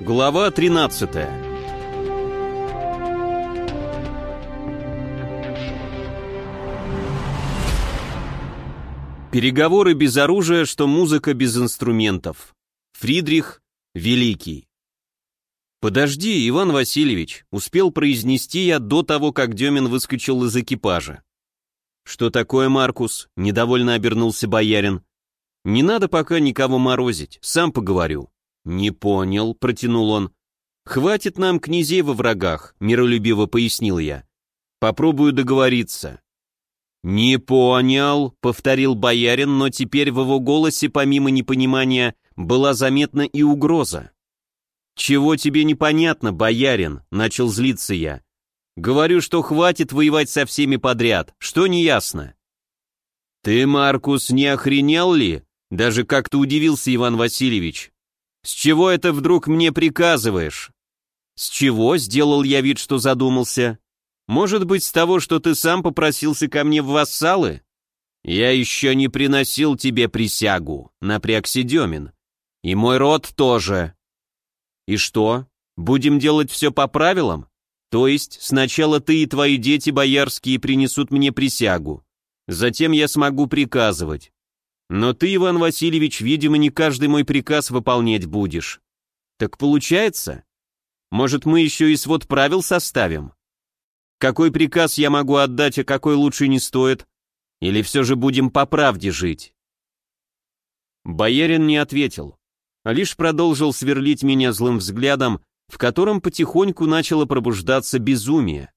Глава 13 Переговоры без оружия, что музыка без инструментов. Фридрих Великий. «Подожди, Иван Васильевич», — успел произнести я до того, как Демин выскочил из экипажа. «Что такое, Маркус?» — недовольно обернулся боярин. «Не надо пока никого морозить, сам поговорю». «Не понял», — протянул он. «Хватит нам князей во врагах», — миролюбиво пояснил я. «Попробую договориться». «Не понял», — повторил боярин, но теперь в его голосе, помимо непонимания, была заметна и угроза. «Чего тебе непонятно, боярин?» — начал злиться я. «Говорю, что хватит воевать со всеми подряд, что неясно?» «Ты, Маркус, не охренел ли?» Даже как-то удивился Иван Васильевич. «С чего это вдруг мне приказываешь?» «С чего?» — сделал я вид, что задумался. «Может быть, с того, что ты сам попросился ко мне в вассалы?» «Я еще не приносил тебе присягу», — напрягся Демин. «И мой род тоже». «И что? Будем делать все по правилам? То есть сначала ты и твои дети боярские принесут мне присягу. Затем я смогу приказывать. Но ты, Иван Васильевич, видимо, не каждый мой приказ выполнять будешь. Так получается? Может, мы еще и свод правил составим? Какой приказ я могу отдать, а какой лучше не стоит? Или все же будем по правде жить?» Боярин не ответил, а лишь продолжил сверлить меня злым взглядом, в котором потихоньку начало пробуждаться безумие.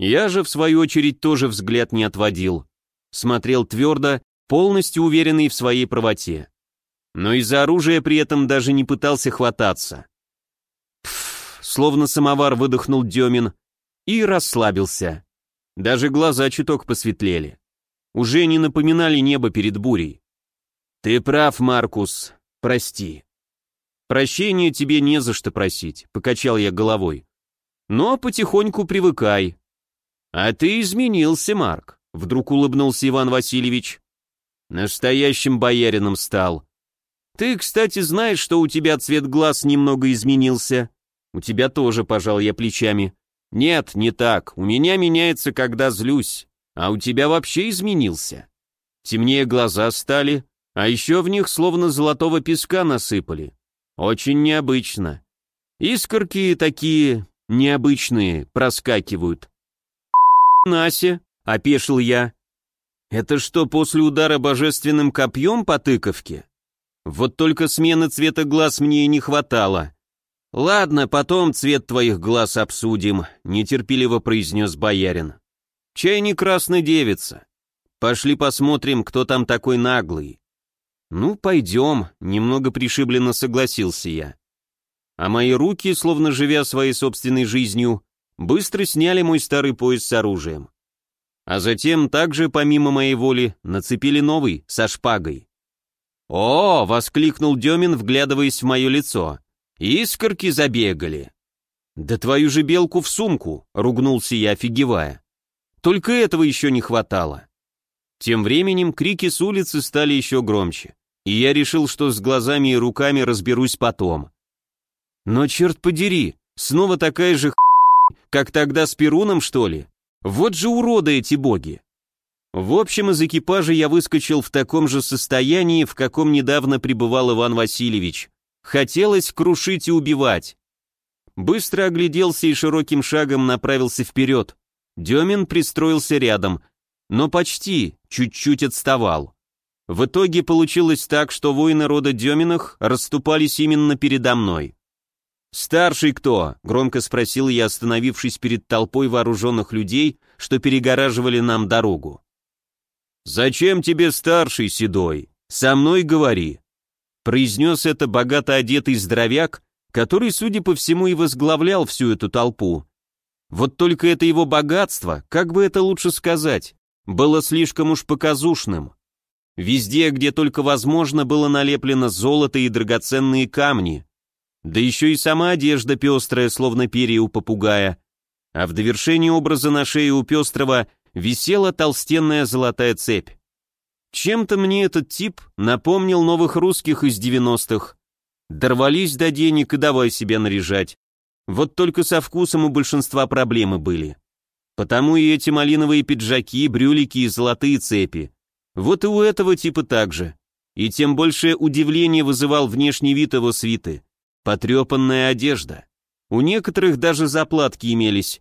Я же, в свою очередь, тоже взгляд не отводил. Смотрел твердо полностью уверенный в своей правоте. Но из-за оружия при этом даже не пытался хвататься. Пф, словно самовар выдохнул Демин и расслабился. Даже глаза чуток посветлели. Уже не напоминали небо перед бурей. «Ты прав, Маркус, прости». «Прощения тебе не за что просить», — покачал я головой. «Но потихоньку привыкай». «А ты изменился, Марк», — вдруг улыбнулся Иван Васильевич. Настоящим боярином стал. Ты, кстати, знаешь, что у тебя цвет глаз немного изменился? У тебя тоже, пожал я плечами. Нет, не так. У меня меняется, когда злюсь. А у тебя вообще изменился. Темнее глаза стали, а еще в них словно золотого песка насыпали. Очень необычно. Искорки такие необычные проскакивают. «Нася», — опешил я, это что, после удара божественным копьем по тыковке? Вот только смены цвета глаз мне и не хватало. Ладно, потом цвет твоих глаз обсудим, нетерпеливо произнес боярин. Чай не красная девица. Пошли посмотрим, кто там такой наглый. Ну, пойдем, немного пришибленно согласился я. А мои руки, словно живя своей собственной жизнью, быстро сняли мой старый пояс с оружием а затем также, помимо моей воли, нацепили новый, со шпагой. «О!» — воскликнул Демин, вглядываясь в мое лицо. «Искорки забегали!» «Да твою же белку в сумку!» — ругнулся я, офигевая. «Только этого еще не хватало!» Тем временем крики с улицы стали еще громче, и я решил, что с глазами и руками разберусь потом. Но черт подери, снова такая же как тогда с Перуном, что ли? Вот же уроды эти боги! В общем, из экипажа я выскочил в таком же состоянии, в каком недавно пребывал Иван Васильевич. Хотелось крушить и убивать. Быстро огляделся и широким шагом направился вперед. Демин пристроился рядом, но почти, чуть-чуть отставал. В итоге получилось так, что воины рода Деминых расступались именно передо мной. «Старший кто?» — громко спросил я, остановившись перед толпой вооруженных людей, что перегораживали нам дорогу. «Зачем тебе старший, седой? Со мной говори!» Произнес это богато одетый здоровяк, который, судя по всему, и возглавлял всю эту толпу. Вот только это его богатство, как бы это лучше сказать, было слишком уж показушным. Везде, где только возможно, было налеплено золото и драгоценные камни, да еще и сама одежда пестрая, словно перья у попугая. А в довершении образа на шее у пестрого висела толстенная золотая цепь. Чем-то мне этот тип напомнил новых русских из 90-х. Дорвались до денег и давай себя наряжать. Вот только со вкусом у большинства проблемы были. Потому и эти малиновые пиджаки, брюлики и золотые цепи. Вот и у этого типа так же. И тем большее удивление вызывал внешний вид его свиты. Потрепанная одежда. У некоторых даже заплатки имелись.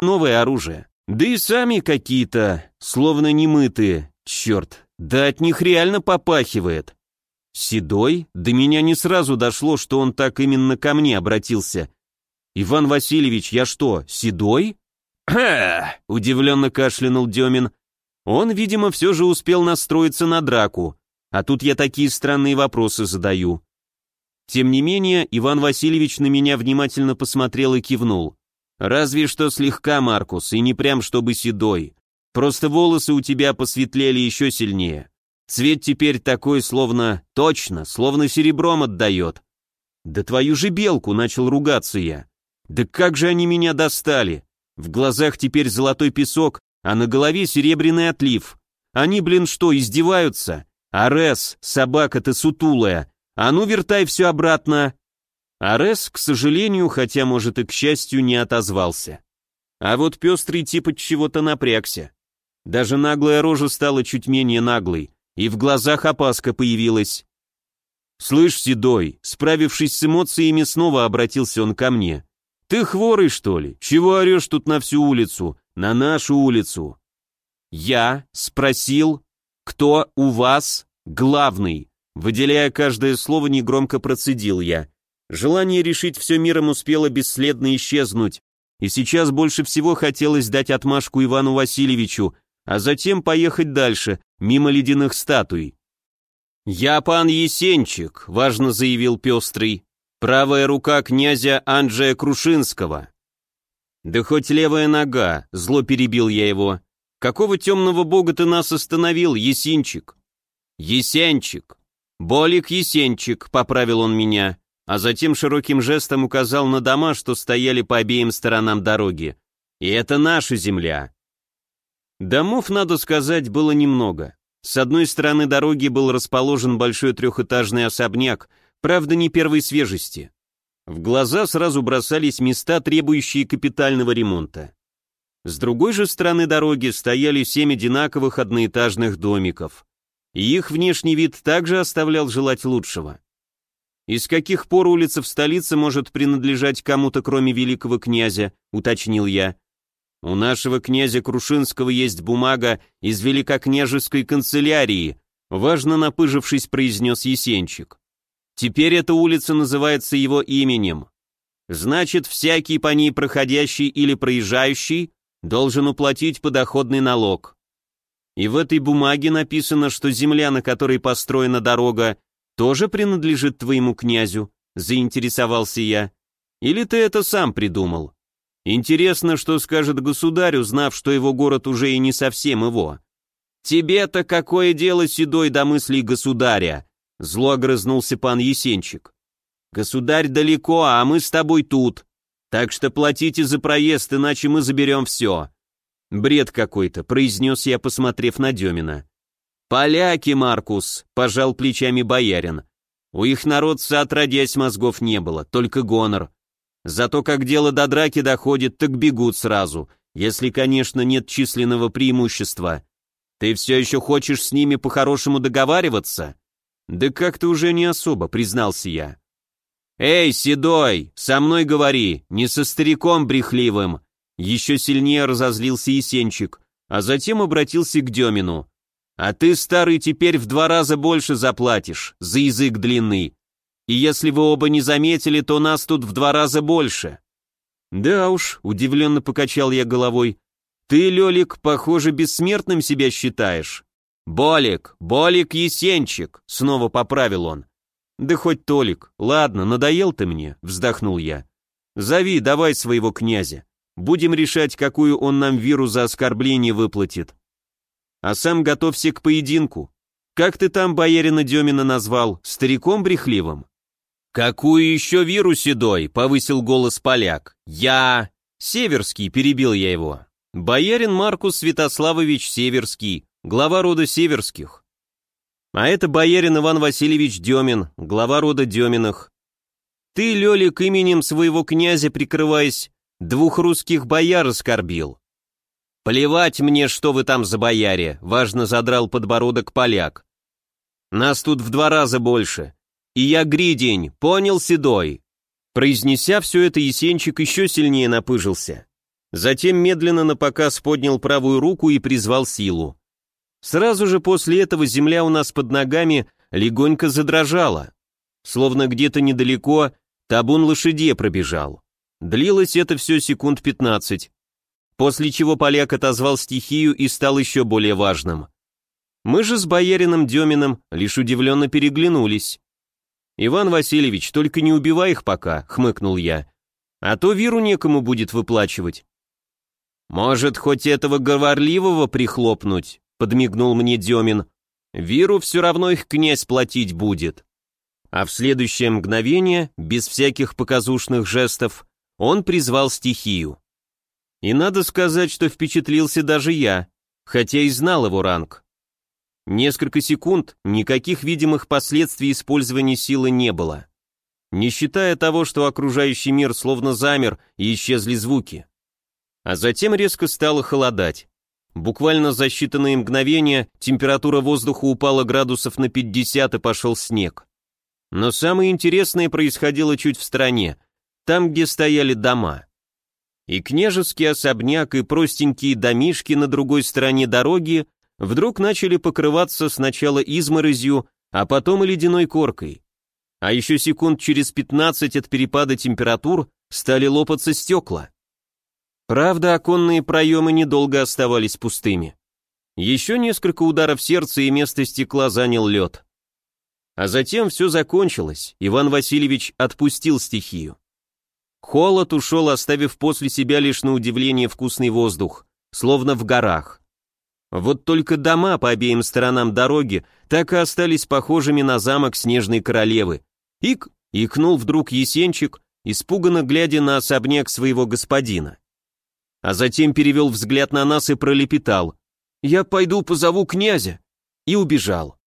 Новое оружие. Да и сами какие-то, словно немытые. Черт, да от них реально попахивает. Седой? До меня не сразу дошло, что он так именно ко мне обратился. «Иван Васильевич, я что, седой?» «Ха!» — удивленно кашлянул Демин. Он, видимо, все же успел настроиться на драку, а тут я такие странные вопросы задаю. Тем не менее, Иван Васильевич на меня внимательно посмотрел и кивнул. «Разве что слегка, Маркус, и не прям чтобы седой. Просто волосы у тебя посветлели еще сильнее. Цвет теперь такой, словно... Точно, словно серебром отдает». «Да твою же белку!» — начал ругаться я. «Да как же они меня достали! В глазах теперь золотой песок, а на голове серебряный отлив. Они, блин, что, издеваются? Арес, собака ты сутулая. А ну, вертай все обратно. Арес, к сожалению, хотя, может, и к счастью, не отозвался. А вот пестрый тип от чего-то напрягся. Даже наглая рожа стала чуть менее наглой, и в глазах опаска появилась. «Слышь, Седой», справившись с эмоциями, снова обратился он ко мне. «Ты хворый, что ли? Чего орешь тут на всю улицу? На нашу улицу?» «Я спросил, кто у вас главный?» Выделяя каждое слово, негромко процедил я. Желание решить все миром успело бесследно исчезнуть, и сейчас больше всего хотелось дать отмашку Ивану Васильевичу, а затем поехать дальше, мимо ледяных статуй. «Я пан Есенчик», — важно заявил Пестрый. Правая рука князя Анджея Крушинского. Да хоть левая нога, зло перебил я его. Какого темного бога ты нас остановил, Есинчик? Есенчик. Болик Есенчик, поправил он меня, а затем широким жестом указал на дома, что стояли по обеим сторонам дороги. И это наша земля. Домов, надо сказать, было немного. С одной стороны дороги был расположен большой трехэтажный особняк, правда не первой свежести. В глаза сразу бросались места, требующие капитального ремонта. С другой же стороны дороги стояли семь одинаковых одноэтажных домиков. И их внешний вид также оставлял желать лучшего. «Из каких пор улица в столице может принадлежать кому-то, кроме великого князя?» — уточнил я. «У нашего князя Крушинского есть бумага из великокняжеской канцелярии», важно напыжившись, произнес Есенчик. Теперь эта улица называется его именем. Значит, всякий по ней проходящий или проезжающий должен уплатить подоходный налог. И в этой бумаге написано, что земля, на которой построена дорога, тоже принадлежит твоему князю, заинтересовался я. Или ты это сам придумал? Интересно, что скажет государь, узнав, что его город уже и не совсем его. Тебе-то какое дело, седой, до мыслей государя? Зло огрызнулся пан Есенчик. «Государь далеко, а мы с тобой тут. Так что платите за проезд, иначе мы заберем все». «Бред какой-то», — произнес я, посмотрев на Демина. «Поляки, Маркус», — пожал плечами боярин. «У их народца отродясь мозгов не было, только гонор. Зато как дело до драки доходит, так бегут сразу, если, конечно, нет численного преимущества. Ты все еще хочешь с ними по-хорошему договариваться?» «Да как-то уже не особо», — признался я. «Эй, седой, со мной говори, не со стариком брехливым!» Еще сильнее разозлился Есенчик, а затем обратился к Демину. «А ты, старый, теперь в два раза больше заплатишь, за язык длинный. И если вы оба не заметили, то нас тут в два раза больше». «Да уж», — удивленно покачал я головой, «ты, Лелик, похоже, бессмертным себя считаешь». «Болик, Болик Есенчик», — снова поправил он. «Да хоть Толик, ладно, надоел ты мне», — вздохнул я. «Зови, давай своего князя. Будем решать, какую он нам виру за оскорбление выплатит. А сам готовься к поединку. Как ты там боярина Демина назвал? Стариком брехливым?» «Какую еще виру, седой?» — повысил голос поляк. «Я...» «Северский», — перебил я его. «Боярин Маркус Святославович Северский, глава рода Северских. А это боярин Иван Васильевич Демин, глава рода Деминых. Ты, Лёлик, именем своего князя, прикрываясь, двух русских бояр оскорбил. Плевать мне, что вы там за бояре, важно задрал подбородок поляк. Нас тут в два раза больше. И я гридень, понял, седой? Произнеся все это, Есенчик еще сильнее напыжился. Затем медленно на показ поднял правую руку и призвал силу. Сразу же после этого земля у нас под ногами легонько задрожала. Словно где-то недалеко табун лошадей пробежал. Длилось это все секунд пятнадцать. После чего поляк отозвал стихию и стал еще более важным. Мы же с боярином Деминым лишь удивленно переглянулись. «Иван Васильевич, только не убивай их пока», — хмыкнул я. «А то виру некому будет выплачивать». «Может, хоть этого говорливого прихлопнуть?» — подмигнул мне Демин. «Виру все равно их князь платить будет». А в следующее мгновение, без всяких показушных жестов, он призвал стихию. И надо сказать, что впечатлился даже я, хотя и знал его ранг. Несколько секунд никаких видимых последствий использования силы не было. Не считая того, что окружающий мир словно замер и исчезли звуки. А затем резко стало холодать. Буквально за считанные мгновения температура воздуха упала градусов на 50 и пошел снег. Но самое интересное происходило чуть в стороне, там, где стояли дома. И княжеский особняк, и простенькие домишки на другой стороне дороги вдруг начали покрываться сначала изморозью, а потом и ледяной коркой. А еще секунд через 15 от перепада температур стали лопаться стекла. Правда, оконные проемы недолго оставались пустыми. Еще несколько ударов сердца и место стекла занял лед. А затем все закончилось, Иван Васильевич отпустил стихию. Холод ушел, оставив после себя лишь на удивление вкусный воздух, словно в горах. Вот только дома по обеим сторонам дороги так и остались похожими на замок Снежной Королевы. Ик! Икнул вдруг Есенчик, испуганно глядя на особняк своего господина. А затем перевел взгляд на нас и пролепетал. «Я пойду позову князя!» И убежал.